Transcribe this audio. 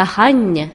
кахання